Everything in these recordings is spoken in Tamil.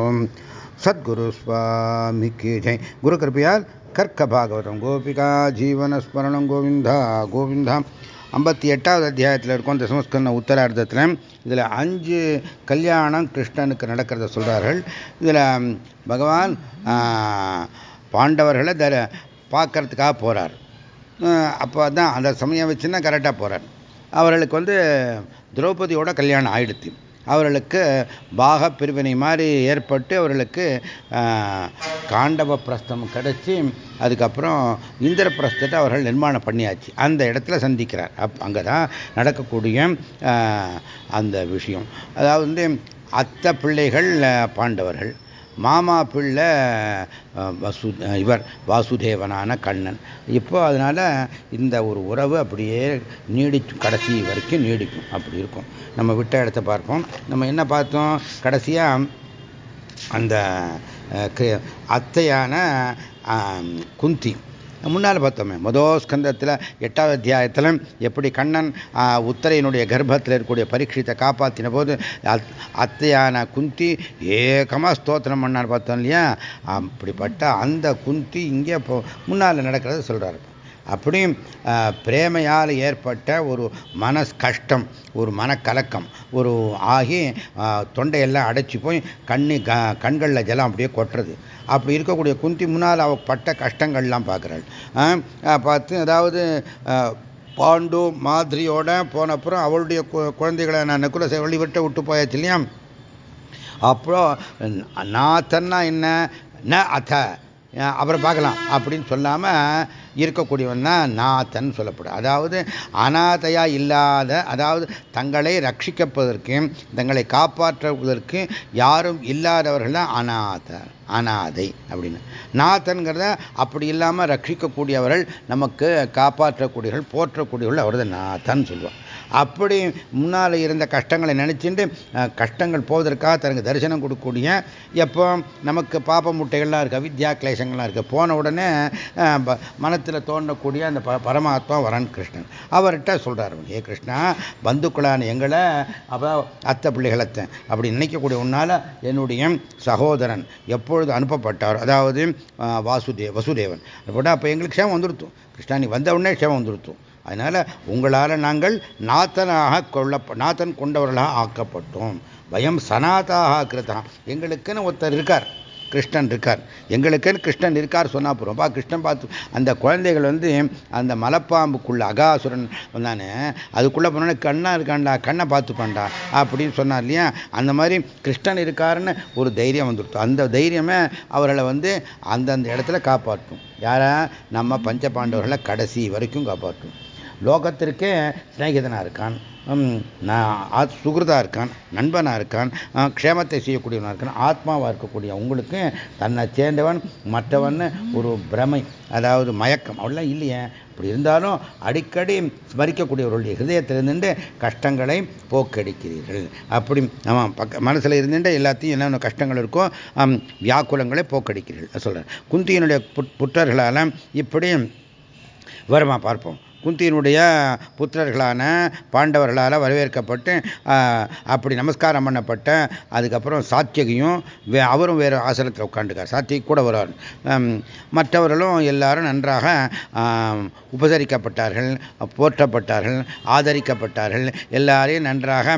ஓம். சத்குரு சுவாமிக்கு ஜெய். குரு கிருப்பையால் கர்க்க பாகவதம். கோபிகா ஜீவனஸ்மரணம் கோவிந்தா கோவிந்தா. ஐம்பத்தி எட்டாவது அத்தியாயத்தில் இருக்கும் இந்த சமஸ்கரண உத்தரார்த்தத்தில் இதில் அஞ்சு கல்யாணம் கிருஷ்ணனுக்கு நடக்கிறத சொல்கிறார்கள் இதில் பகவான் பாண்டவர்களை த பார்க்கறதுக்காக போகிறார் அப்போ தான் அந்த சமயம் வச்சுன்னா கரெக்டாக போகிறார் அவர்களுக்கு வந்து திரௌபதியோட கல்யாணம் ஆயிடுத்து. அவர்களுக்கு பாக பிரிவினை மாதிரி ஏற்பட்டு அவர்களுக்கு காண்டவ பிரஸ்தம் கிடைச்சி அதுக்கப்புறம் இந்திர பிரஸ்தத்தை அவர்கள் நிர்மாணம் பண்ணியாச்சு. அந்த இடத்துல சந்திக்கிறார். அப் அங்கே தான் நடக்கக்கூடிய அந்த விஷயம். அதாவது வந்து அத்தை பிள்ளைகள் பாண்டவர்கள். மாமா பிள்ளை வசு இவர் வாசுதேவனான கண்ணன். இப்போ அதனால் இந்த ஒரு உறவு அப்படியே நீடிக்கும் கடைசி வரைக்கும் நீடிக்கும். அப்படி இருக்கும். நம்ம விட்ட இடத்த பார்ப்போம். நம்ம என்ன பார்த்தோம்? கடைசியாக அந்த அத்தையான குந்தி. முன்னால் பார்த்தோமே மொதல் ஸ்கந்தத்தில் எட்டாவது அத்தியாயத்தில் எப்படி கண்ணன் உத்தரையினுடைய கர்ப்பத்தில் இருக்கக்கூடிய பரீட்சத்தை காப்பாற்றின போது அத்தையான குந்தி ஏகமாக ஸ்தோத்திரம் பண்ணார் பார்த்தோம் இல்லையா? அப்படிப்பட்ட அந்த குந்தி இங்கே முன்னால் நடக்கிறத சொல்கிறார் அப்படியும் பிரேமையால் ஏற்பட்ட ஒரு மன கஷ்டம் ஒரு மனக்கலக்கம் ஒரு ஆகி தொண்டையெல்லாம் அடைச்சி போய் கண்ணி க கண்களில் ஜலம் அப்படியே கொட்டுறது. அப்படி இருக்கக்கூடிய குந்தி முன்னால் அவ பட்ட கஷ்டங்கள்லாம் பார்க்குறாள். பார்த்து அதாவது பாண்டு மாதிரியோட போனப்புறம் அவளுடைய குழந்தைகளை நான் நக்குல வழிவிட்டு விட்டு போயாச்சு இல்லையா? அப்புறம் நாத்தன்னா என்ன? ந அத்த அப்புறம் பார்க்கலாம். அப்படின்னு சொல்லாமல் இருக்கக்கூடியவன் தான் நாத்தன் சொல்லப்படும் அதாவது அநாதையா இல்லாத அதாவது தங்களை ரட்சிக்கப்பதற்கு தங்களை காப்பாற்றுவதற்கு யாரும் இல்லாதவர்கள் தான் அநாத அனாதை அப்படின்னு. நாத்தன்கிறத அப்படி இல்லாமல் ரட்சிக்கக்கூடியவர்கள் நமக்கு காப்பாற்றக்கூடியவர்கள் போற்றக்கூடியவர்கள் அவர் தான் நாத்தன் சொல்லுவான் அப்படி முன்னால் இருந்த கஷ்டங்களை நினச்சிட்டு கஷ்டங்கள் போவதற்காக தனக்கு தரிசனம் கொடுக்கக்கூடிய எப்போ நமக்கு பாப்ப முட்டைகள்லாம் இருக்குது அவித்யா கிளேசங்கள்லாம் இருக்குது போன உடனே மனத்தில் தோன்றக்கூடிய அந்த ப பரமாத்மா வரன் கிருஷ்ணன். அவர்கிட்ட சொல்கிறார் ஏ கிருஷ்ணா பந்துக்களான எங்களை அப்போ அத்தை பிள்ளைகளத்தை அப்படி நினைக்கக்கூடிய உன்னால் என்னுடைய சகோதரன் எப்பொழுது அனுப்பப்பட்டார் அதாவது வாசுதேவ் வசுதேவன். அப்படின்னா அப்போ எங்களுக்கு க்ஷேமம் வந்துருத்தும் கிருஷ்ணா நீ வந்த உடனே க்ஷேமம் வந்துருத்தோம் அதனால் உங்களால் நாங்கள் நாத்தனாக கொள்ள நாத்தன் கொண்டவர்களாக ஆக்கப்பட்டோம். பயம் சனாதாக கிருதான் எங்களுக்குன்னு ஒருத்தர் இருக்கார் கிருஷ்ணன் இருக்கார். எங்களுக்குன்னு கிருஷ்ணன் இருக்கார் சொன்னா போகிறோம்ப்பா கிருஷ்ணன் பார்த்து அந்த குழந்தைகள் வந்து அந்த மலைப்பாம்புக்குள்ள அகாசுரன் வந்தானே அதுக்குள்ளே போனோன்னே கண்ணா இருக்காண்டா கண்ணை பார்த்துப்பான்டா அப்படின்னு சொன்னார் இல்லையா? அந்த மாதிரி கிருஷ்ணன் இருக்காருன்னு ஒரு தைரியம் வந்துடுத்து. அந்த தைரியமே அவர்களை வந்து அந்தந்த இடத்துல காப்பாற்றும். யாரா? நம்ம பஞ்ச பாண்டவர்களை கடைசி வரைக்கும் காப்பாற்றும். லோகத்திற்கே சிநேகிதனாக இருக்கான் நான் சுகிருதாக இருக்கான் நண்பனாக இருக்கான் க்ஷேமத்தை செய்யக்கூடியவனாக இருக்கான். ஆத்மாவாக இருக்கக்கூடிய உங்களுக்கு தன்னை சேர்ந்தவன் மற்றவன் ஒரு பிரமை அதாவது மயக்கம். அவ்வளோலாம் இல்லையே. அப்படி இருந்தாலும் அடிக்கடி ஸ்மரிக்கக்கூடியவர்களுடைய ஹிருதயத்தில் கஷ்டங்களை போக்கடிக்கிறீர்கள். அப்படி ஆமாம் பக்க மனசில் இருந்துட்டு எல்லாத்தையும் என்னென்ன கஷ்டங்கள் இருக்கோ வியாக்குலங்களை போக்கடிக்கிறீர்கள். சொல்கிறேன் குந்தியினுடைய புற்றர்களால் இப்படி வருமா பார்ப்போம். குந்தியினுடைய புத்திரர்களான பாண்டவர்களால் வரவேற்கப்பட்டு அப்படி நமஸ்காரம் பண்ணப்பட்ட அதுக்கப்புறம் சாத்தியகையும் அவரும் வேறு ஆசனத்தில் உட்காந்துக்கார் சாத்தியக்கு கூட வருவார். மற்றவர்களும் எல்லாரும் நன்றாக உபசரிக்கப்பட்டார்கள் போற்றப்பட்டார்கள் ஆதரிக்கப்பட்டார்கள். எல்லாரையும் நன்றாக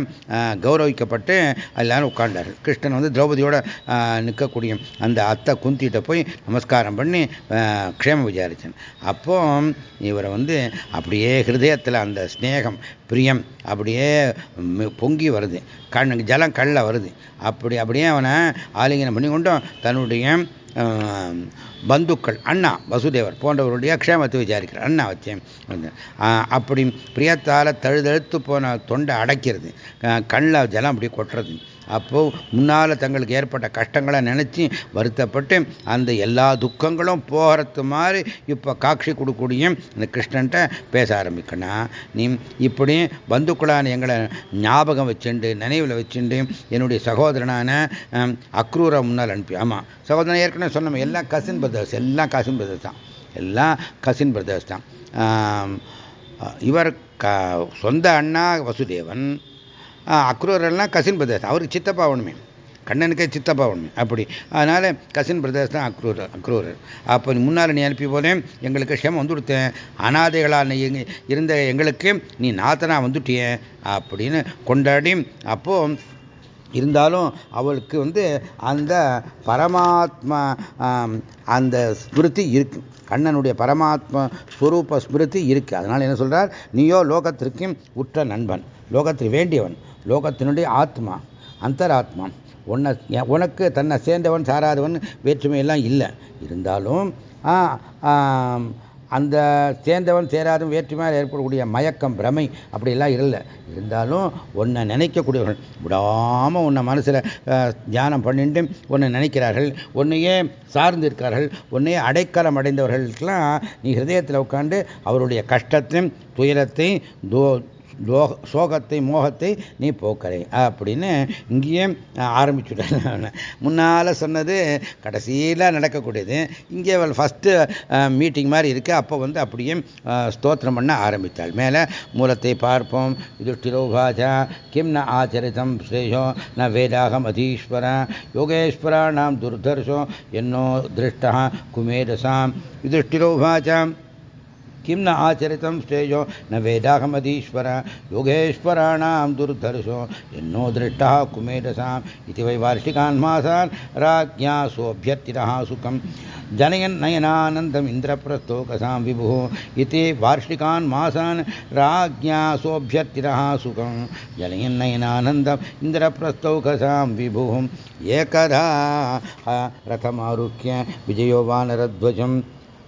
கௌரவிக்கப்பட்டு எல்லாரும் உட்கார்ந்தார்கள். கிருஷ்ணன் வந்து திரௌபதியோட நிற்கக்கூடிய அந்த அத்தை குந்திகிட்ட போய் நமஸ்காரம் பண்ணி க்ஷேம விசாரிச்சேன். அப்போ இவரை வந்து அப்படியே ஹிருதயத்தில் அந்த ஸ்னேகம் பிரியம் அப்படியே பொங்கி வருது. கண் ஜலம் கல்ல வருது. அப்படி அப்படியே அவனை ஆலிங்கனம் பண்ணி கொண்டும் தன்னுடைய பந்துக்கள் அண்ணா வசுதேவர் போன்றவருடைய க்ஷேமத்தை விசாரிக்கிறார். அண்ணா வச்சேன் அப்படி பிரியத்தால் தழுதழுத்து போன தொண்டை அடைக்கிறது. கண்ணில் ஜலம் அப்படி கொட்டுறது. அப்போ முன்னால் தங்களுக்கு ஏற்பட்ட கஷ்டங்களை நினச்சி வருத்தப்பட்டு அந்த எல்லா துக்கங்களும் போகிறது மாதிரி இப்போ காட்சி கொடுக்கூடிய இந்த கிருஷ்ணன்ட்ட பேச ஆரம்பிக்கணும் நீ இப்படி பந்துக்களான எங்களை ஞாபகம் வச்சுண்டு நினைவில் வச்சுண்டு என்னுடைய சகோதரனான அக்ரூரை முன்னால் அனுப்பி. ஆமாம் சகோதரன் ஏற்கனவே சொன்னோம் எல்லாம் கசின் பிரதர்ஸ் எல்லாம் கசின் பிரதர்ஸ் தான். எல்லாம் கசின் பிரதர்ஸ் தான். இவர் க சொந்த அண்ணா வசுதேவன். அக்ரூரெல்லாம் கசின் பிரதர்ஸ் அவருக்கு சித்தப்பா ஒன்றுமே கண்ணனுக்கே சித்தப்பா ஒன்று அப்படி. அதனால் கசின் பிரதர்ஸ் தான் அக்ரூர் அக்ரூரர். அப்போ முன்னால் நீ அனுப்பி போனேன் எங்களுக்கு க்ஷேமம் வந்து கொடுத்தேன் அனாதைகளாக நீ இருந்த எங்களுக்கு நீ நாத்தனா வந்துட்டிய. அப்படின்னு கொண்டாடி அப்போ இருந்தாலும் அவளுக்கு வந்து அந்த பரமாத்மா அந்த ஸ்மிருதி இருக்கு. கண்ணனுடைய பரமாத்மா ஸ்வரூப ஸ்மிருதி இருக்கு. அதனால் என்ன சொல்கிறார் நீயோ லோகத்திற்கு உற்ற நண்பன். லோகத்தில் வேண்டியவன். லோகத்தினுடைய ஆத்மா அந்தராத்மா. உன்னை உனக்கு தன்னை சேர்ந்தவன் சாராதவன் வேற்றுமையெல்லாம் இல்லை. இருந்தாலும் அந்த சேர்ந்தவன் சேராதும் வேற்றுமையாக ஏற்படக்கூடிய மயக்கம் பிரமை அப்படிலாம் இல்லை. இருந்தாலும் உன்னை நினைக்கக்கூடியவர்கள் விடாமல் உன்னை மனசில் தியானம் பண்ணிட்டு உன்னை நினைக்கிறார்கள். உன்னையே சார்ந்து இருக்கார்கள் உன்னையே அடைக்கலம் அடைந்தவர்களுக்கெல்லாம் நீ ஹிருதயத்தில் உட்காந்து அவருடைய கஷ்டத்தையும் துயரத்தையும் சோகத்தை மோகத்தை நீ போக்கறை அப்படின்னு இங்கேயே ஆரம்பிச்சுட்டேன் முன்னால் சொன்னது கடைசியில் நடக்கக்கூடியது. இங்கே அவள் ஃபஸ்ட்டு மீட்டிங் மாதிரி இருக்குது அப்போ வந்து அப்படியே ஸ்தோத்திரம் பண்ண ஆரம்பித்தாள். மேலே மூலத்தை பார்ப்போம். யுதிஷ்டிரோபாஜா கிம் ந ஆச்சரிதம் ஸ்ரேஷோ ந வேதாகம் அதீஸ்வர யோகேஸ்வராணாம் துர்தர்ஷோ என்னோ திருஷ்டா குமேரசாம். யுதிஷ்டிரோபாஜாம் किं न आचरितं श्रेयो? न वेदाहमधीश्वर, योगेश्वराणां दुर्धर्षो। यन्नो दृष्टः कुमेरसाम् इति वै वार्षिकान् मासान् राज्ञा सोऽभ्यर्थितः सुखं जनयन्नयनानन्दम् इन्द्रप्रस्थोकसां विभुः इति वार्षिकान् मासान् राज्ञा सोऽभ्यर्थितः सुखं जनयन्नयनानन्दम् इन्द्रप्रस्थौकसां विभुः। एकदा रथमारुह्य विजयो वानरध्वजम्।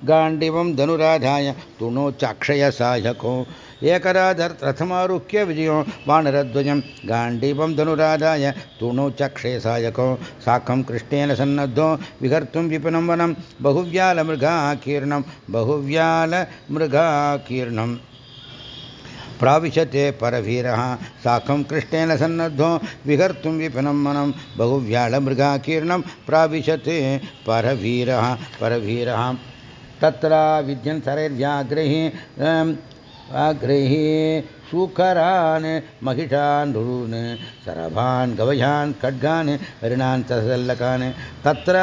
गांडिवं धनुराधाय, तुणो चाक्षय साधको। एकराध रथमारुह्य विजयो वानरद्वयं गांडिवं धनुराधाय, तुणो चक्षय साधको। साखं कृष्णेन सन्नद्धो, विहर्तुं विपनं वनं बहुव्यालमृगाकीर्णं बहुव्यालमृगाकीर्णं प्राविशते परवीरः, साखं कृष्णेन सन्नद्धो, विहर्तुं विपनं मनं बहुव्यालमृगाकीर्णं प्राविशते परवीरः परवीरः। तत्र विद्यन् सरैर्व्याघ्रैः व्याघ्रैः सूकरान् महिषान् रुरून् सरभान् गवयान् खड्गान् हरिणान् ससल्लकान् तत्र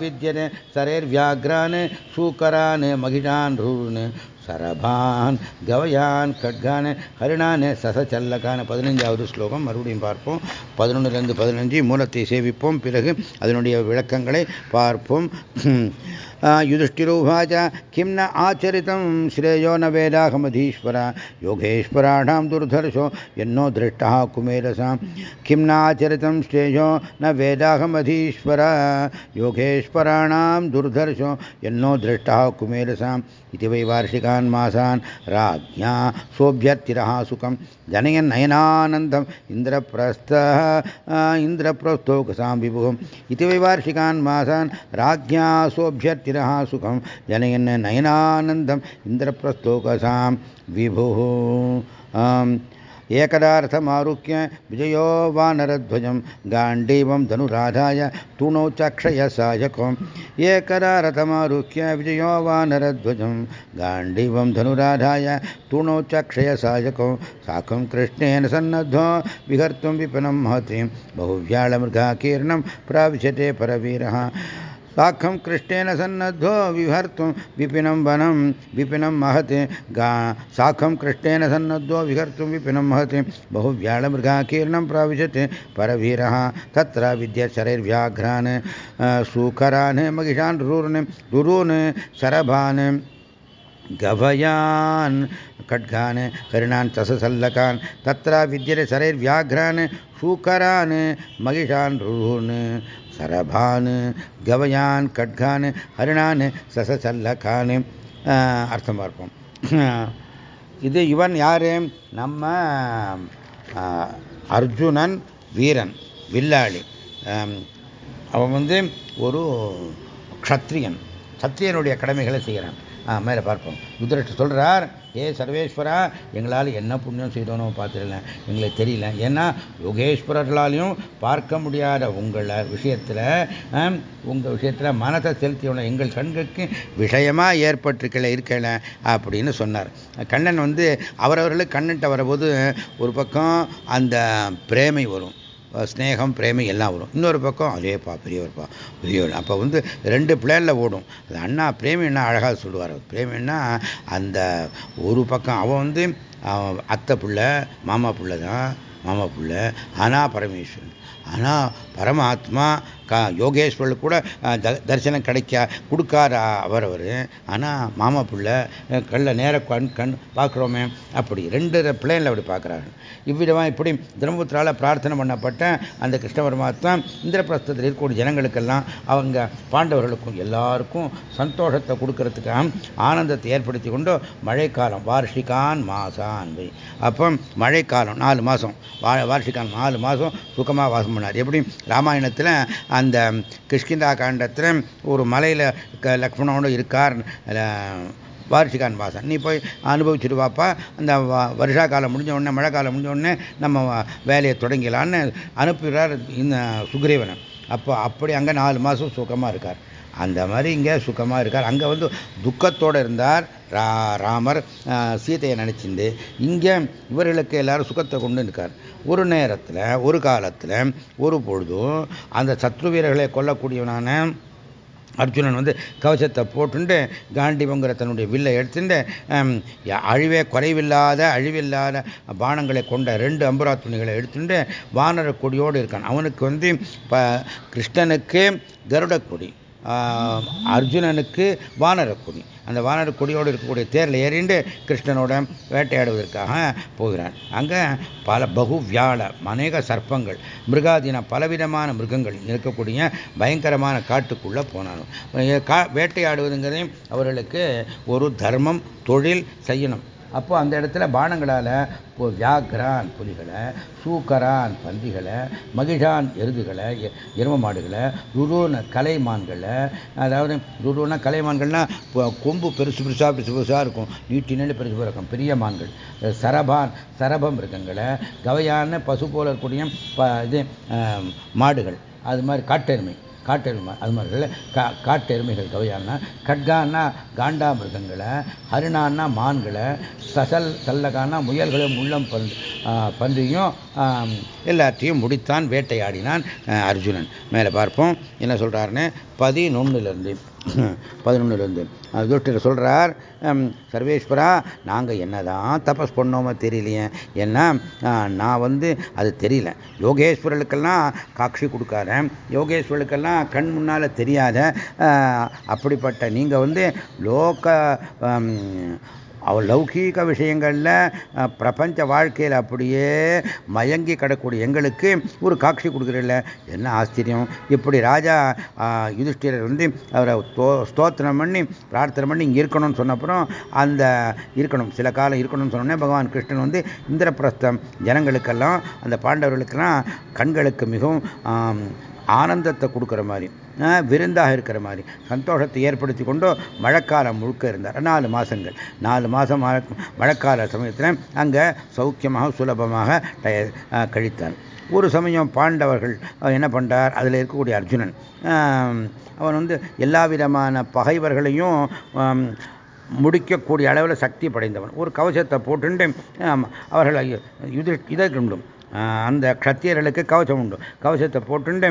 विद्यते सरैर्व्याघ्रान् सूकरान् महिषान् रुरून् சரபான் கவயான் கட்கான ஹரிணான சசச்சல்லக்கான பதினஞ்சாவது ஸ்லோகம் மறுபடியும் பார்ப்போம் பதினொன்றுலேருந்து பதினஞ்சு மூலத்தை சேவிப்போம் பிறகு அதனுடைய விளக்கங்களை பார்ப்போம் युधिष्ठिरोवाच किं न आचरितं श्रेयो न वेदाहमधीश्वर, योगेश्वराणां दुर्धर्षो, यन्नो दृष्टः कुमेरसां किं न आचरितं श्रेयो न वेदाहमधीश्वर, योगेश्वराणां दुर्धर्षो, यन्नो दृष्टः कुमेरसाम्। इति वै वार्षिकान् मासान् राज्ञा सोऽभ्यर्थिरः सुखं। जनयन्नयनानन्दम् इन्द्रप्रस्थः इन्द्रप्रस्थोकसां विभुः। इति वै वार्षिकान् मासान् राज्ञा सोऽभ्यर्थिरः सुखं जनयन् नयनानन्दम् इन्द्रप्रस्थोकसां विभुः। एकदार्थमारुह्य विजयो वानरध्वजं गाण्डीवं धनुराधाय तूणौ चक्षयसायकम् एकदा रथमारुह्य विजयो वानरध्वजं गाण्डीवं धनुराधाय तूणौ चक्षयसायकौ साकं कृष्णेन सन्नद्धो विहर्तुं विपिनं महतीं। बहुव्याळमृगाकीर्णं प्राविशते परवीरः। साखं कृष्णेन सन्नद्धो विहर्तुं विपिनं वनं विपिनं महते। गा साखं कृष्णेन सन्नद्धो विहर्तुं विपिनं महते। बहुव्याळमृगाकीर्णं प्राविशते, परवीरः तत्र विद्यशरैर्व्याघ्रान् सूकरान् महिषान् रुरून् रुरून्, शरभान् गभयान् खड्गान्, हरिणान्, तससल्लकान्, तत्र विद्यते शरैर्व्याघ्रान् சூக்கரான் மகிஷான் ருன்னு சரபான் கவயான் கட்கான் ஹரிணான் சசசல்லகான் அர்த்தம் பார்ப்போம். இது இவன் யார்? நம்ம அர்ஜுனன் வீரன் வில்லாளி. அவன் வந்து ஒரு க்ஷத்ரியன். சத்திரியனுடைய கடமைகளை செய்கிறான். மேலே பார்ப்போம். யுதிரஷ்ட சொல்கிறார் ஏ சர்வேஸ்வரா எங்களால் என்ன புண்ணியம் செய்தோனோ பார்த்துடல எங்களுக்கு தெரியல. ஏன்னா யோகேஸ்வரர்களாலையும் பார்க்க முடியாத உங்களை விஷயத்தில் உங்கள் விஷயத்தில் மனத்தை செலுத்தியோட எங்கள் கண்களுக்கு விஷயமாக ஏற்பட்டிருக்கல இருக்கல அப்படின்னு சொன்னார். கண்ணன் வந்து அவரவர்களுக்கு கண்ணன்ட்ட வரபோது ஒரு பக்கம் அந்த பிரேமை வரும். ஸ்னேகம் பிரேமை எல்லாம் வரும். இன்னொரு பக்கம் அதேப்பா பெரியவர்ப்பா பெரியவர் அப்போ வந்து ரெண்டு பிளேனில் ஓடும். அது அண்ணா பிரேமி என்ன அழகாக சொல்லுவார். பிரேமின்னா அந்த ஒரு பக்கம் அவன் வந்து அத்தை பிள்ளை மாமா பிள்ளை தான் மாமா பிள்ளை ஆனால் பரமேஸ்வரன். ஆனால் பரமாத்மா கா யோகேஸ்வரில் கூட தரிசனம் கிடைக்க கொடுக்காரு அவர் அவர் ஆனால் மாமா பிள்ளை கல்ல நேர கண் கண் பார்க்குறோமே அப்படி ரெண்டு பிளேனில் அப்படி பார்க்குறாரு இவ்விதமாக இப்படி திரம்புத்திரால் பிரார்த்தனை பண்ணப்பட்ட அந்த கிருஷ்ண பரமாத்மா இந்திரபிரஸ்தத்தில் இருக்கக்கூடிய ஜனங்களுக்கெல்லாம் அவங்க பாண்டவர்களுக்கும் எல்லாருக்கும் சந்தோஷத்தை கொடுக்கறதுக்காக ஆனந்தத்தை ஏற்படுத்தி கொண்டு மழைக்காலம் வார்ஷிகான் மாசான் அப்போ மழைக்காலம் நாலு மாதம் வார்ஷிகான் நாலு மாதம் சுகமாக வாசம் பண்ணார். எப்படி? ராமாயணத்தில் அந்த கிஷ்கிந்தா காண்டத்தில் ஒரு மலையில் லக்ஷ்மணோடு இருக்கார் வாரிசிகான் வாசன். நீ போய் அனுபவிச்சுட்டு வாப்பா. அந்த வருஷா காலம் முடிஞ்ச உடனே மழை காலம் முடிஞ்ச உடனே நம்ம வேலையை தொடங்கிடலான்னு அனுப்புகிறார் இந்த சுக்ரீவனை அப்போ அப்படி அங்கே நாலு மாதம் சுகமாக இருக்கார். அந்த மாதிரி இங்கே சுகமாக இருக்கார். அங்கே வந்து துக்கத்தோடு இருந்தார். ரா ராமர் சீதையை நினச்சிண்டு இங்கே இவர்களுக்கு எல்லாரும் சுகத்தை கொண்டு இருக்கார். ஒரு நேரத்தில் ஒரு காலத்தில் ஒரு பொழுதும் அந்த சத்ரு வீரர்களை கொல்லக்கூடியவனான அர்ஜுனன் வந்து கவசத்தை போட்டுண்டு காண்டிபங்கிற தன்னுடைய வில்லை எடுத்துட்டு அழிவே குறைவில்லாத அழிவில்லாத பானங்களை கொண்ட ரெண்டு அம்புரா துணிகளை எடுத்துட்டு வானர கொடியோடு இருக்கான். அவனுக்கு வந்து கிருஷ்ணனுக்கு கருடக்கொடி அர்ஜுனனுக்கு வானரக்குடி அந்த வானரக்குடியோடு இருக்கக்கூடிய தேரில் ஏறிண்டு கிருஷ்ணனோட வேட்டையாடுவதற்காக போகிறான் அங்கே பல பகு வியாழ அநேக சர்ப்பங்கள் மிருகாதீன பலவிதமான மிருகங்கள் இருக்கக்கூடிய பயங்கரமான காட்டுக்குள்ளே போனாலும். வேட்டையாடுவதுங்கிறதையும் அவர்களுக்கு ஒரு தர்மம் தொழில் செய்யணும். அப்போ அந்த இடத்துல பானங்களால் இப்போ வியாக்ரான் புலிகளை சூக்கரான் பன்றிகளை மகிழான் எருதுகளை எரும மாடுகளை ருருன கலைமான்களை அதாவது ருருன கலைமான்கள்னா கொம்பு பெருசு பெருசாக பெருசு பெருசாக இருக்கும். நீட்டி நெல் பெருசு இருக்கும். பெரிய மான்கள். சரபான் சரப மிருகங்களை கவையான பசு போல இருக்கக்கூடிய இது மாடுகள். அது மாதிரி காட்டெருமை. காட்டெருமை அது மாதிரி கா காட்டெருமைகள் கவையானா கட்கான்னா காண்டா மிருகங்களை ஹரிணான்னா மான்களை சசல் சல்லகான்னா முயல்களும் உள்ளம் பன் பன்றியும் எல்லாத்தையும் முடித்தான் வேட்டையாடினான் அர்ஜுனன். மேலே பார்ப்போம் என்ன சொல்கிறாருன்னு பதினொன்னுலேருந்து பதினொன்னுலேருந்து யுஷ்டர் சொல்கிறார் சர்வேஸ்வரா நாங்கள் என்னதான் தபஸ் பண்ணோமோ தெரியலையே. ஏன்னா நான் வந்து அது தெரியல. யோகேஸ்வரர்களுக்கெல்லாம் காட்சி கொடுக்காத யோகேஸ்வரர்களுக்கெல்லாம் கண் முன்னால் தெரியாத அப்படிப்பட்ட நீங்கள் வந்து லோக அவள் லௌகீக விஷயங்களில் பிரபஞ்ச வாழ்க்கையில் அப்படியே மயங்கி கிடக்கூடிய எங்களுக்கு ஒரு காட்சி கொடுக்குறதில்ல என்ன ஆச்சரியம். இப்படி ராஜா யுதிஷ்டிரர் வந்து அவரை ஸ்தோத்திரம் பண்ணி பிரார்த்தனை பண்ணி இங்கே இருக்கணும்னு சொன்னப்புறம் அந்த இருக்கணும் சில காலம் இருக்கணும்னு சொன்னோன்னே பகவான் கிருஷ்ணன் வந்து இந்திரபிரஸ்தம் ஜனங்களுக்கெல்லாம் அந்த பாண்டவர்களுக்கெல்லாம் கண்களுக்கு மிகவும் ஆனந்தத்தை கொடுக்குற மாதிரி விருந்தாக இருக்கிற மாதிரி சந்தோஷத்தை ஏற்படுத்தி கொண்டு மழைக்காலம் முழுக்க இருந்தார். நாலு மாதங்கள் நாலு மாதம் மழைக்கால சமயத்தில் அங்கே சௌக்கியமாக சுலபமாக கழித்தார். ஒரு சமயம் பாண்டவர்கள் என்ன பண்ணுறார் அதில் இருக்கக்கூடிய அர்ஜுனன் அவன் வந்து எல்லா விதமான பகைவர்களையும் முடிக்கக்கூடிய அளவில் சக்தி படைந்தவன். ஒரு கவசத்தை போட்டுண்டு அவர்கள் இதற்குண்டும் அந்த கத்தியர்களுக்கு கவசம் உண்டு. கவசத்தை போட்டுண்டு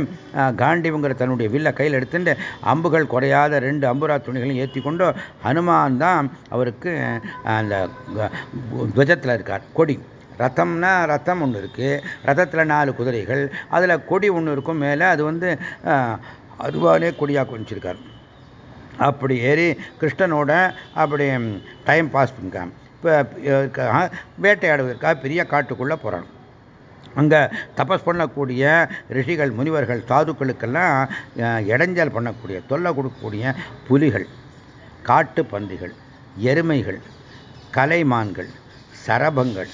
காண்டிவங்கிற தன்னுடைய வில்ல கையில் எடுத்துட்டு அம்புகள் குறையாத ரெண்டு அம்புரா துணிகளையும் ஏற்றி கொண்டு ஹனுமான் தான் அவருக்கு அந்த துவஜத்தில் இருக்கார். கொடி. ரத்தம்னா ரத்தம் ஒன்று இருக்குது ரத்தத்தில் நாலு குதிரைகள். அதில் கொடி ஒன்று இருக்கும். மேலே அது வந்து அருவாலே கொடியாக கொஞ்சிருக்கார் அப்படி ஏறி கிருஷ்ணனோட அப்படி டைம் பாஸ் பண்ணிக்கான் இப்போ வேட்டையாடுவதற்காக பெரிய காட்டுக்குள்ளே போகிறான் அங்கே தபஸ் பண்ணக்கூடிய ரிஷிகள் முனிவர்கள் சாதுக்களுக்கெல்லாம் இடைஞ்சல் பண்ணக்கூடிய தொல்லை கொடுக்கக்கூடிய புலிகள் காட்டு பன்றிகள் எருமைகள் கலைமான்கள் சரபங்கள்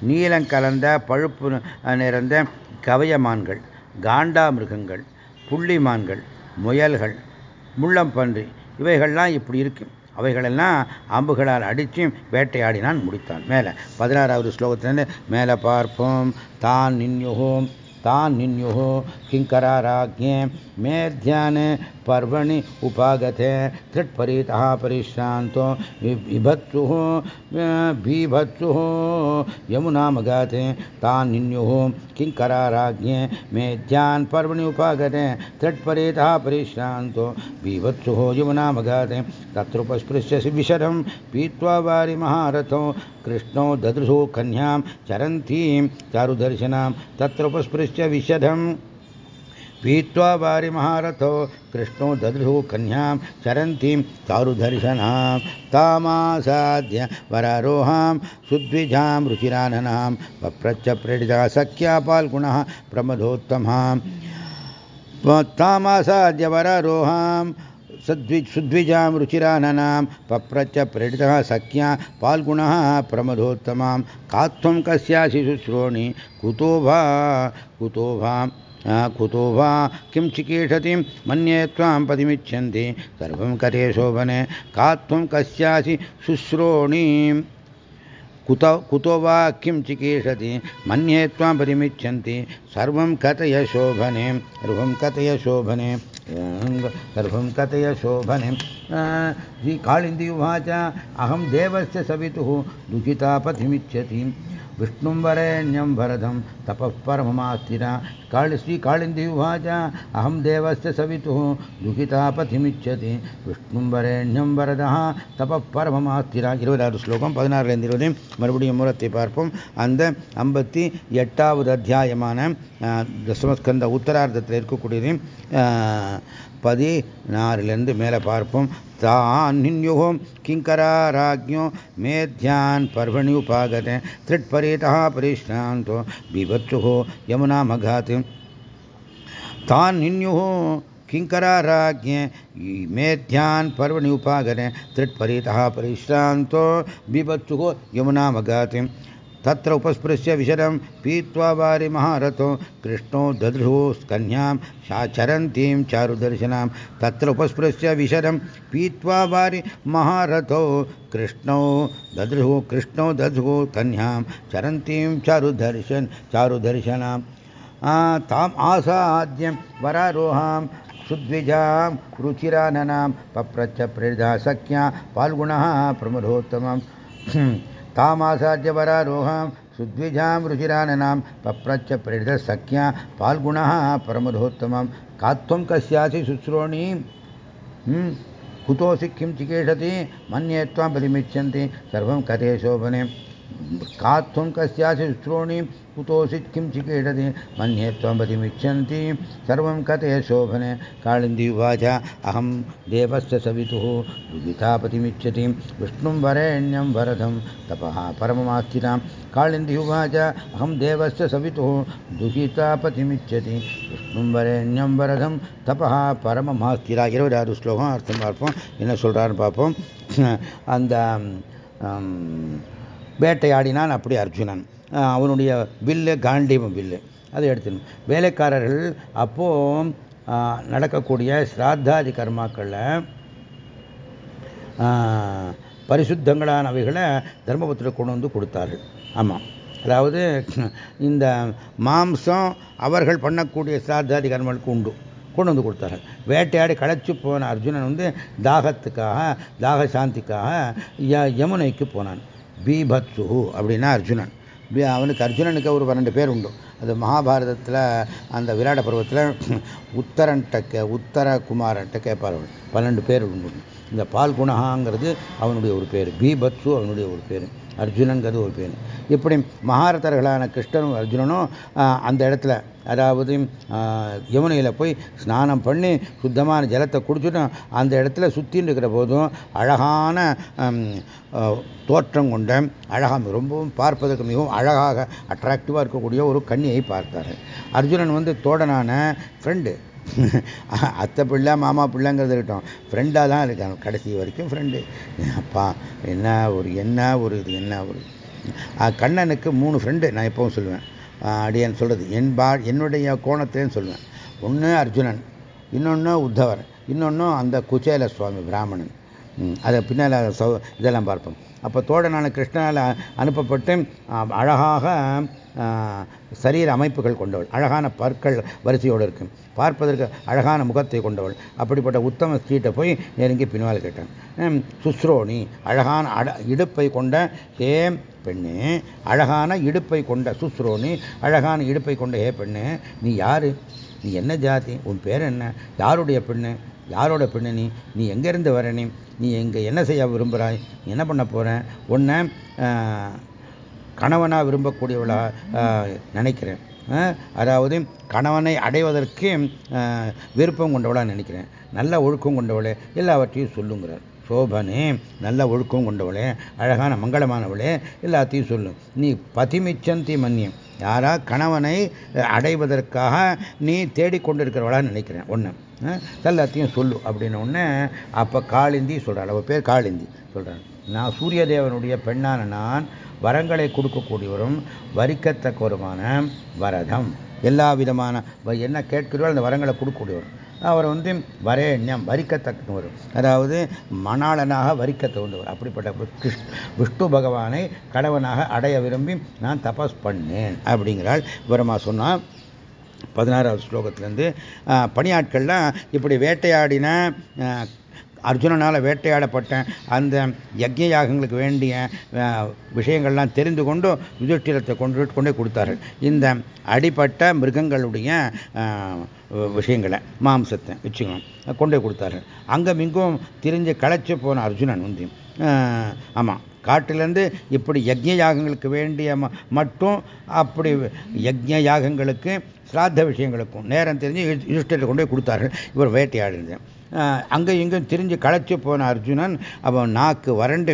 நீலம் கலந்த பழுப்பு நிறைந்த கவயமான்கள் காண்டாமிருகங்கள் புள்ளிமான்கள் முயல்கள் முள்ளம்பன்றி இவைகள்லாம் இப்படி இருக்குது அவைகளெல்லாம் அம்புகளால் அடித்து வேட்டையாடினான் முடித்தான். மேலே பதினாறாவது ஸ்லோகத்திலேருந்து மேலே பார்ப்போம் தான் நின்யுகோம் तान् निन्युः किङ्कराराज्ञे मेध्याने पर्वणि उपागते त्रिट्परीतः परिश्रान्तो विभत्सुः बीभत्सुः यमुनामगाते तान् निन्युः किङ्कराराज्ञे मेध्यान् पर्वणि उपागते त्रिट्परीतः परिश्रान्तो बीभत्सुः यमुनामगाते तत्रुपस्पृश्य विशरं पीत्वा वारिमहारथो कृष्णो ददृशो कन्यां चरन्तीं चारुदर्शनां तत्रुपस्पृश्य विशदम्। पीत्वा वारिमहारथो कृष्णो दधु कन्यां चरन्तीं चारुदर्शनां तामासाद्य वरारोहां सुद्विजां रुचिराननां वप्रच्च प्रेडिता सख्या पाल्गुणः प्रमदोत्तमां। तामासाद्य वरारोहां सद्वि सुद्विजां रुचिराननां, पप्रच्च प्रेडितः सख्या, पाल्गुणः प्रमदोत्तमां। कात्वं कस्यासि शुश्रोणि कुतो वा कुतो वा कुतो वा किं चिकीर्षति? मन्ये त्वां पदिमिच्छन्ति सर्वं कथे शोभने? का त्वं कस्यासि शुश्रोणीं, कुत कुतो वा किं चिकीर्षति? मन्ये त्वां पदिमिच्छन्ति सर्वं कथय शोभने, सर्वं कथय शोभने। सर्वं कथय शोभने श्रीकाळिन्दी उवाच अहं देवस्य सवितुः दुःखिता पथिमिच्छति विष्णुं वरेण्यं भरदं तपः परममास्तिरा काळि श्रीकाळिन्दी उवाच अहं देवस्य सवितुः दुःखिता पथिमिच्छति विष्णुं वरेण्यं वरदः தப பரமமாஸ்திரா இருபதாவது ஸ்லோகம் பதினாறுலேருந்து இருபது மறுபடியும் மூலத்தை பார்ப்போம் அந்த ஐம்பத்தி எட்டாவது அத்தியாயமான தசமஸ்கந்த உத்தரார்த்தத்தில் இருக்கக்கூடியது பதினாறுலேருந்து மேலே பார்ப்போம் तान् निन्युः किङ्कराराज्ञो मेध्यान् पर्वणि उपागते त्रिट्परीतः परिश्रान्तो बिभत्सुः यमुनामघात् तान् निन्युः किङ्कराराज्ञे मेध्यान् पर्वणि उपागते त्रिट्परीतः परिश्रान्तो बिभत्सुः यमुनामघात् तत्र उपस्पृश्य विशदं पीत्वा वारि महारथो कृष्णो ददृशो कन्यां चरन्तीं चारुदर्शनां। तत्र उपस्पृश्य विशदं पीत्वा वारि महारथो कृष्णो ददृशो कृष्णो ददृशो कन्यां चरन्तीं चारुदर्शन चारुदर्शनां ताम् आसाद्यं वरारोहां सुद्विजां रुचिराननां पप्रच्छ प्रेरिधा सख्या पाल्गुणः प्रमदोत्तमम्। तामासाद्य वरारोहां सुद्विजां रुचिराननां पप्रच्च प्रेरित सख्या पाल्गुणः परमधोत्तमं। कात्वं कस्यासि शुश्रोणी? कुतोऽसि किं चिकीर्षति मन्ये त्वां परिमिच्छन्ति सर्वं कथे शोभने। का त्वं कस्यासि शुश्रोणि? कुतोऽसि किं चिकीर्षति मन्ये त्वां पतिमिच्छन्ति सर्वं कथे शोभने काळिन्दी उवाच अहं देवस्य सवितुः दुहितापतिमिच्छति विष्णुं वरेण्यं वरदं तपः परममास्थितां काळिन्दी उवाच अहं देवस्य सवितुः दुहितापतिमिच्छति விஷ்ணும் வரேண்யம் வரதம் தபா பரமமாஸ்திரா இருபதாவது ஸ்லோகம் அர்த்தம் பார்ப்போம் என்ன சொல்கிறான்னு பார்ப்போம் அந்த வேட்டையாடினான் அப்படி அர்ஜுனன் அவனுடைய வில்லு காண்டீபம் வில்லு. அதை எடுத்துணும் வேலைக்காரர்கள் அப்போ நடக்கக்கூடிய ஸ்ராத்தாதி கர்மாக்களில் பரிசுத்தங்களானவைகளை தர்மபுத்திர கொண்டு வந்து கொடுத்தார்கள். ஆமாம் அதாவது இந்த மாம்சம் அவர்கள் பண்ணக்கூடிய சிராத்தாதி கர்மங்களுக்கு உண்டு. கொண்டு வந்து கொடுத்தார்கள். வேட்டையாடி களைச்சு போன அர்ஜுனன் வந்து தாகத்துக்காக தாக சாந்திக்காக யமுனைக்கு போனான். பீபத்சு அப்படின்னா அர்ஜுனன். அவனுக்கு அர்ஜுனனுக்கு ஒரு பன்னெண்டு பேர் உண்டு. அது மகாபாரதத்தில் அந்த விராட பருவத்தில் உத்தரன்ட்ட உத்தர குமாரன்ட்ட கேட்பார் அவன் பன்னெண்டு பேர் உண்டு. இந்த பால்குணகாங்கிறது அவனுடைய ஒரு பேர். பீபத்சு அவனுடைய ஒரு பேர். அர்ஜுனங்கிறது ஒரு பேர். இப்படி மகாரதர்களான கிருஷ்ணனும் அர்ஜுனனும் அந்த இடத்துல அதாவது யமுனையில் போய் ஸ்நானம் பண்ணி சுத்தமான ஜலத்தை குடிச்சுட்டு அந்த இடத்துல சுற்றின்னு இருக்கிற போதும் அழகான தோற்றம் கொண்ட அழகாக ரொம்பவும் பார்ப்பதற்கு மிகவும் அழகாக அட்ராக்டிவாக இருக்கக்கூடிய ஒரு கன்னியை பார்த்தார். அர்ஜுனன் வந்து தோடனான ஃப்ரெண்டு அத்தை பிள்ளை மாமா பிள்ளைங்கிறது இருக்கட்டும். ஃப்ரெண்டாக தான் இருக்காங்க. கடைசி வரைக்கும் ஃப்ரெண்டு அப்பா என்ன ஒரு என்ன ஒரு இது என்ன ஒரு. கண்ணனுக்கு மூணு ஃப்ரெண்டு நான் எப்பவும் சொல்லுவேன். அப்படின்னு சொல்கிறது என் பா என்னுடைய கோணத்திலேன்னு சொல்லுவேன். ஒன்று அர்ஜுனன் இன்னொன்று உத்தவர் இன்னொன்று அந்த குச்சேல சுவாமி பிராமணன். அதை பின்னால் இதெல்லாம் பார்ப்போம். அப்போ தோழனான கிருஷ்ணனால் அனுப்பப்பட்டு அழகாக சரீர அமைப்புகள் கொண்டவள். அழகான பற்கள் வரிசையோடு இருக்கும் பார்ப்பதற்கு அழகான முகத்தை கொண்டவள். அப்படிப்பட்ட உத்தம ஸ்ரீட்டை போய் நெருங்கி பின்னால் கேட்டான். சுஸ்ரோணி அழகான அட இடுப்பை கொண்ட ஹே பெண்ணு அழகான இடுப்பை கொண்ட சுஸ்ரோணி அழகான இடுப்பை கொண்ட ஹே பெண்ணு நீ யாரு? நீ என்ன ஜாதி? உன் பேர் என்ன? யாருடைய பெண்ணு? யாரோட பெண்ணு நீ? நீ எங்கேருந்து வரணி நீ? எங்கே என்ன செய்ய விரும்புகிறாய்? என்ன பண்ண போகிற உன்னை கணவனாக விரும்பக்கூடியவளா நினைக்கிறேன். அதாவது கணவனை அடைவதற்கு விருப்பம் கொண்டவளாக நினைக்கிறேன். நல்ல ஒழுக்கம் கொண்டவளே எல்லாவற்றையும் சொல்லுங்கிறார். சோபனே நல்ல ஒழுக்கம் கொண்டவளே அழகான மங்களமானவளே எல்லாத்தையும் சொல்லும் நீ பதிமிச்சந்தி மன்னியம். யாரா கணவனை அடைவதற்காக நீ தேடிக்கொண்டிருக்கிறவளா நினைக்கிறேன். ஒன்று எல்லாத்தையும் சொல்லு. அப்படின்னு ஒன்று அப்போ காளிந்தி சொல்கிறாள் அவள் பேர் காளிந்தி சொல்கிறாள் நான் சூரிய தேவனுடைய பெண்ணான நான் வரங்களை கொடுக்கக்கூடியவரும் வரிக்கத்தக்கவருமான வரதம். எல்லா விதமான என்ன கேட்கிறோம் அந்த வரங்களை கொடுக்கக்கூடியவர். அவர் வந்து வரேண்யம் வரிக்கத்தக்கவர். அதாவது மணாளனாக வரிக்க தோன்றவர் அப்படிப்பட்ட விஷ்ணு பகவானை கடவனாக அடைய விரும்பி நான் தபஸ் பண்ணேன் அப்படிங்கிறாள். விவரமா சொன்னால் பதினாறாவது ஸ்லோகத்திலேருந்து பணியாட்கள்லாம் இப்படி வேட்டையாடின அர்ஜுனனால் வேட்டையாடப்பட்ட அந்த யஜ்ய யாகங்களுக்கு வேண்டிய விஷயங்கள்லாம் தெரிந்து கொண்டு யுதிஷ்டிரத்தை கொண்டு கொண்டே கொடுத்தார்கள். இந்த அடிப்பட்ட மிருகங்களுடைய விஷயங்களை மாம்சத்தை வச்சுக்கணும் கொண்டே கொடுத்தார்கள். அங்கும் இங்கும் திரிஞ்சு களைச்சு போன அர்ஜுனன் வந்து ஆமாம் காட்டிலேருந்து இப்படி யஜ்ய யாகங்களுக்கு வேண்டிய மட்டும் அப்படி யஜ்ய யாகங்களுக்கு சிராத்த விஷயங்களுக்கும் நேரம் தெரிஞ்சு யுதிஷ்டரை கொண்டு போய் கொடுத்தார்கள். இவர் வேட்டையாடினது. அங்கே இங்கும் தெரிஞ்சு களைச்சு போன அர்ஜுனன் அவன் நாக்கு வறண்டு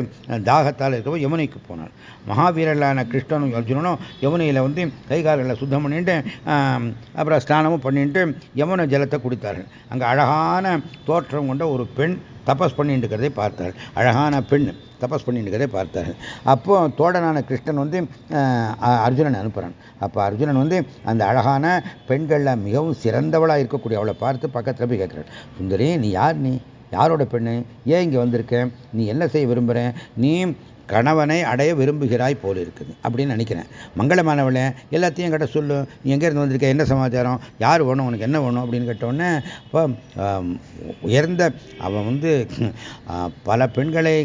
தாகத்தால் இருக்கவும் யமுனைக்கு போனான். மகாவீரர்களான கிருஷ்ணனும் அர்ஜுனனும் யமுனையில் வந்து கைகால்களை சுத்தம் பண்ணிட்டு அப்புறம் ஸ்நானமும் பண்ணிட்டு யமுனை ஜலத்தை குடித்தார்கள். அங்கே அழகான தோற்றம் கொண்ட ஒரு பெண் தபஸ் பண்ணிட்டு இருக்கிறதை பார்த்தார். அழகான பெண் தபஸ் பண்ணிட்டு இருக்கிறதை பார்த்தார். அப்போ தோழனான கிருஷ்ணன் வந்து அர்ஜுனன் அனுப்புகிறான் அப்போ அர்ஜுனன் வந்து அந்த அழகான பெண்களில் மிகவும் சிறந்தவளாக இருக்கக்கூடிய அவளை பார்த்து பக்கத்தில் போய் கேட்குறாள் சுந்தரி நீ யார் நீ? யாரோட பெண்ணு? ஏன் இங்கே வந்திருக்க? நீ என்ன செய்ய விரும்புகிற நீ கணவனை அடைய விரும்புகிறாய் போல் இருக்குது அப்படின்னு நினைக்கிறேன். மங்களமானவளே எல்லாத்தையும் கிட்ட சொல்லு. நீ எங்கேருந்து வந்திருக்க? என்ன சமாச்சாரம்? யார் வேணும்? உனக்கு என்ன வேணும்? அப்படின்னு கேட்டோடனே இப்போ உயர்ந்த அவன் வந்து பல பெண்களை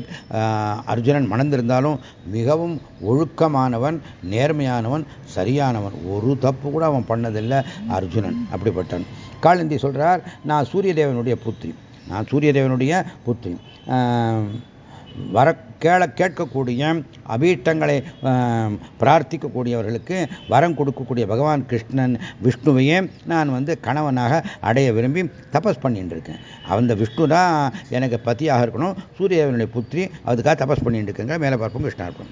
அர்ஜுனன் மணந்திருந்தாலும் மிகவும் ஒழுக்கமானவன் நேர்மையானவன் சரியானவன். ஒரு தப்பு கூட அவன் பண்ணதில்லை அர்ஜுனன். அப்படிப்பட்டான் காலந்தி சொல்கிறார் நான் சூரியதேவனுடைய புத்திரி. நான் சூரியதேவனுடைய புத்திரி. வர கேள கேட்கக்கூடிய அபீட்டங்களை பிரார்த்திக்கக்கூடியவர்களுக்கு வரம் கொடுக்கக்கூடிய பகவான் கிருஷ்ணன் விஷ்ணுவையே நான் வந்து கணவனாக அடைய விரும்பி தபஸ் பண்ணிட்டு இருக்கேன் அந்த விஷ்ணு தான் எனக்கு பத்தியாக இருக்கணும். சூரியனுடைய புத்திரி அதுக்காக தபஸ் பண்ணிட்டு இருக்கேங்க மேலே பார்ப்போம் கிருஷ்ணா இருக்கணும்